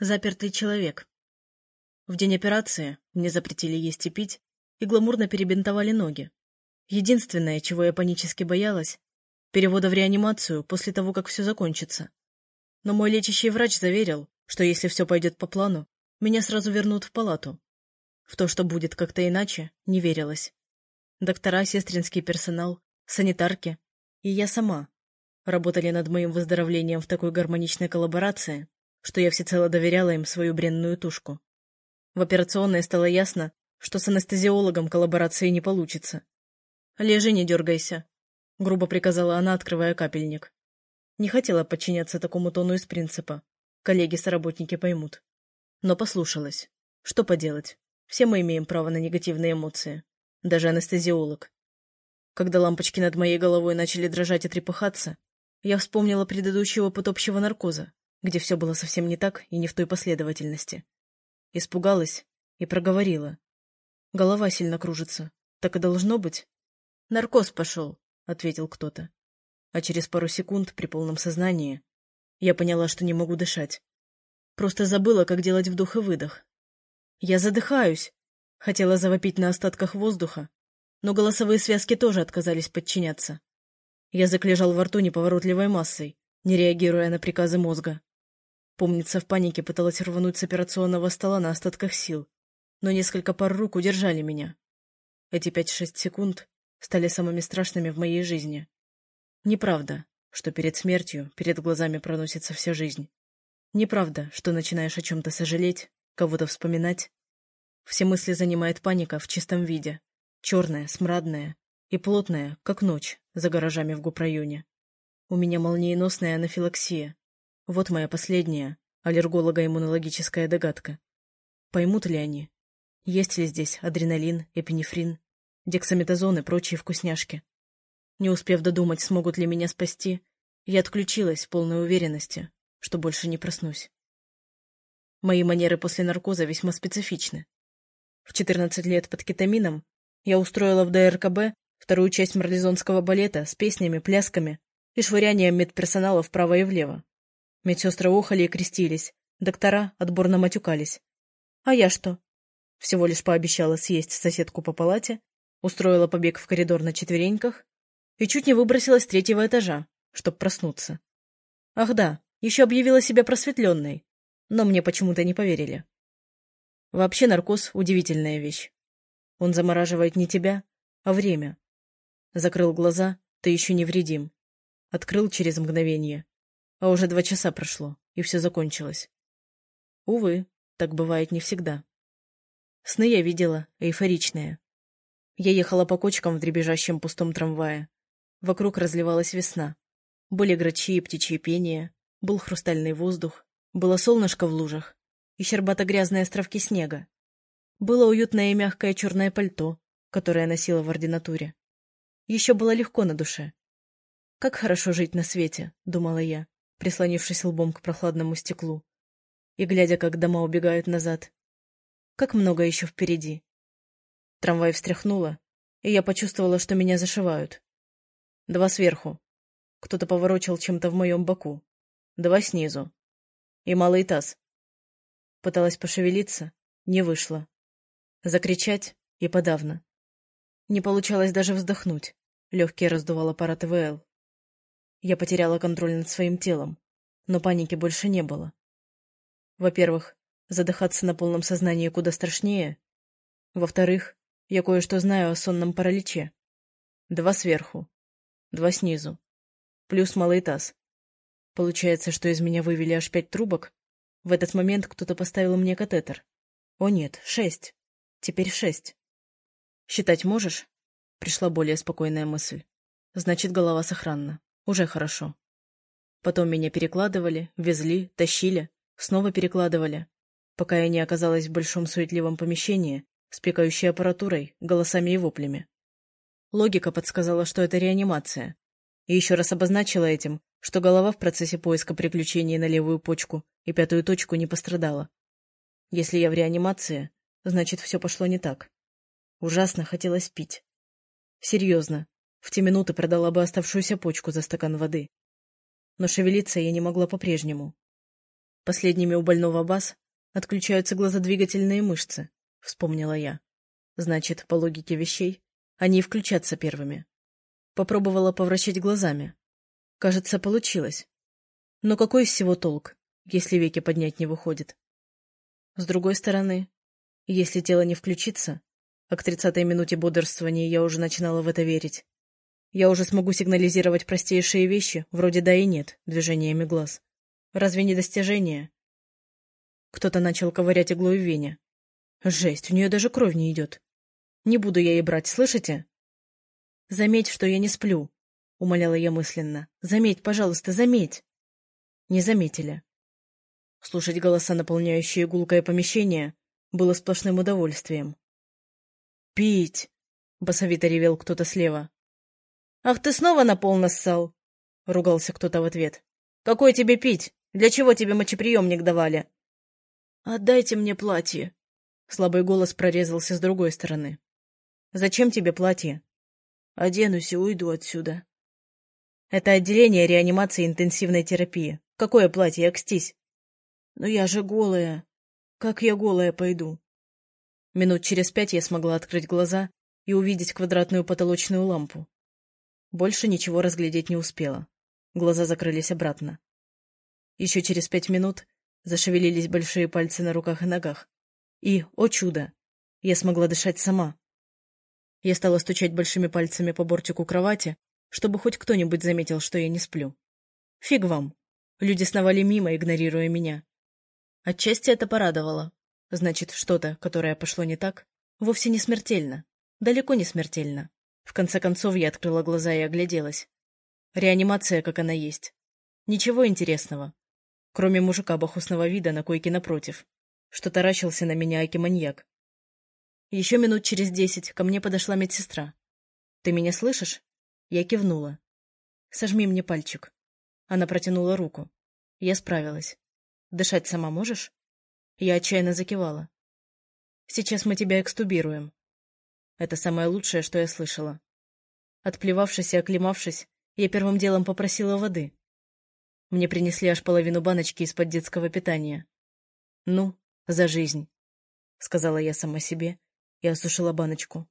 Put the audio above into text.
Запертый человек. В день операции мне запретили есть и пить и гламурно перебинтовали ноги. Единственное, чего я панически боялась — перевода в реанимацию после того, как все закончится. Но мой лечащий врач заверил, что если все пойдет по плану, меня сразу вернут в палату. В то, что будет как-то иначе, не верилось. Доктора, сестринский персонал, санитарки и я сама работали над моим выздоровлением в такой гармоничной коллаборации, что я всецело доверяла им свою бренную тушку. В операционной стало ясно, что с анестезиологом коллаборации не получится. «Лежи, не дергайся», — грубо приказала она, открывая капельник. Не хотела подчиняться такому тону из принципа. Коллеги-соработники поймут. Но послушалась. Что поделать? Все мы имеем право на негативные эмоции. Даже анестезиолог. Когда лампочки над моей головой начали дрожать и трепыхаться, я вспомнила предыдущий опыт общего наркоза, где все было совсем не так и не в той последовательности. Испугалась и проговорила. Голова сильно кружится. Так и должно быть. Наркоз пошел, — ответил кто-то. А через пару секунд, при полном сознании, я поняла, что не могу дышать. Просто забыла, как делать вдох и выдох. Я задыхаюсь. Хотела завопить на остатках воздуха, но голосовые связки тоже отказались подчиняться. Язык лежал во рту неповоротливой массой, не реагируя на приказы мозга. Помнится, в панике пыталась рвануть с операционного стола на остатках сил, но несколько пар рук удержали меня. Эти пять-шесть секунд стали самыми страшными в моей жизни. Неправда, что перед смертью перед глазами проносится вся жизнь. Неправда, что начинаешь о чем-то сожалеть, кого-то вспоминать. Все мысли занимает паника в чистом виде, черная, смрадная и плотная, как ночь, за гаражами в гупрайоне. У меня молниеносная анафилаксия, вот моя последняя аллерголого-иммунологическая догадка. Поймут ли они? Есть ли здесь адреналин, эпинефрин, дексаметазон и прочие вкусняшки? Не успев додумать, смогут ли меня спасти, я отключилась в полной уверенности, что больше не проснусь. Мои манеры после наркоза весьма специфичны. В 14 лет под кетамином я устроила в ДРКБ вторую часть марлезонского балета с песнями, плясками и швырянием медперсонала вправо и влево. Медсестры охали и крестились, доктора отборно матюкались. А я что? Всего лишь пообещала съесть соседку по палате, устроила побег в коридор на четвереньках и чуть не выбросилась с третьего этажа, чтоб проснуться. Ах да, еще объявила себя просветленной, но мне почему-то не поверили. Вообще наркоз — удивительная вещь. Он замораживает не тебя, а время. Закрыл глаза, ты еще невредим. Открыл через мгновение, а уже два часа прошло, и все закончилось. Увы, так бывает не всегда. Сны я видела, эйфоричные. Я ехала по кочкам в дребезжащем пустом трамвае. Вокруг разливалась весна. Были грачи и птичье пение, был хрустальный воздух, было солнышко в лужах и щербато-грязные островки снега. Было уютное и мягкое черное пальто, которое я носила в ординатуре. Еще было легко на душе. «Как хорошо жить на свете», — думала я прислонившись лбом к прохладному стеклу, и глядя, как дома убегают назад. Как много еще впереди. Трамвай встряхнуло, и я почувствовала, что меня зашивают. Два сверху. Кто-то поворочил чем-то в моем боку. Два снизу. И малый таз. Пыталась пошевелиться, не вышло. Закричать и подавно. Не получалось даже вздохнуть. Легкие раздувал аппарат ИВЛ. Я потеряла контроль над своим телом, но паники больше не было. Во-первых, задыхаться на полном сознании куда страшнее. Во-вторых, я кое-что знаю о сонном параличе. Два сверху, два снизу, плюс малый таз. Получается, что из меня вывели аж пять трубок? В этот момент кто-то поставил мне катетер. О нет, шесть. Теперь шесть. Считать можешь? Пришла более спокойная мысль. Значит, голова сохранна. Уже хорошо. Потом меня перекладывали, везли, тащили, снова перекладывали, пока я не оказалась в большом суетливом помещении с пикающей аппаратурой, голосами и воплями. Логика подсказала, что это реанимация. И еще раз обозначила этим, что голова в процессе поиска приключений на левую почку и пятую точку не пострадала. Если я в реанимации, значит, все пошло не так. Ужасно хотелось пить. Серьезно, в те минуты продала бы оставшуюся почку за стакан воды. Но шевелиться я не могла по-прежнему. Последними у больного баз отключаются глазодвигательные мышцы, вспомнила я. Значит, по логике вещей, они и включатся первыми. Попробовала повращать глазами. Кажется, получилось. Но какой из всего толк, если веки поднять не выходит? С другой стороны, если тело не включится, а к тридцатой минуте бодрствования я уже начинала в это верить, я уже смогу сигнализировать простейшие вещи, вроде «да» и «нет», движениями глаз. Разве не достижение? Кто-то начал ковырять иглой в вене. Жесть, у нее даже кровь не идет. Не буду я ей брать, слышите? Заметь, что я не сплю, — умоляла я мысленно. Заметь, пожалуйста, заметь. Не заметили. Слушать голоса, наполняющие гулкое помещение, было сплошным удовольствием. «Пить!» — басовито ревел кто-то слева. «Ах, ты снова на пол нассал!» — ругался кто-то в ответ. «Какой тебе пить? Для чего тебе мочеприемник давали?» «Отдайте мне платье!» Слабый голос прорезался с другой стороны. «Зачем тебе платье?» «Оденусь и уйду отсюда». «Это отделение реанимации интенсивной терапии. Какое платье, окстись?» «Но я же голая. Как я голая пойду?» Минут через пять я смогла открыть глаза и увидеть квадратную потолочную лампу. Больше ничего разглядеть не успела. Глаза закрылись обратно. Еще через пять минут зашевелились большие пальцы на руках и ногах. И, о чудо, я смогла дышать сама. Я стала стучать большими пальцами по бортику кровати, чтобы хоть кто-нибудь заметил, что я не сплю. Фиг вам. Люди сновали мимо, игнорируя меня. Отчасти это порадовало. Значит, что-то, которое пошло не так, вовсе не смертельно. Далеко не смертельно. В конце концов я открыла глаза и огляделась. Реанимация, как она есть. Ничего интересного. Кроме мужика бахусного вида на койке напротив, что таращился на меня аки-маньяк. Еще минут через десять ко мне подошла медсестра. «Ты меня слышишь?» Я кивнула. «Сожми мне пальчик». Она протянула руку. Я справилась. «Дышать сама можешь?» Я отчаянно закивала. «Сейчас мы тебя экстубируем. Это самое лучшее, что я слышала. Отплевавшись и оклемавшись, я первым делом попросила воды. Мне принесли аж половину баночки из-под детского питания. «Ну, за жизнь», — сказала я сама себе и осушила баночку.